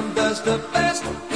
Does the best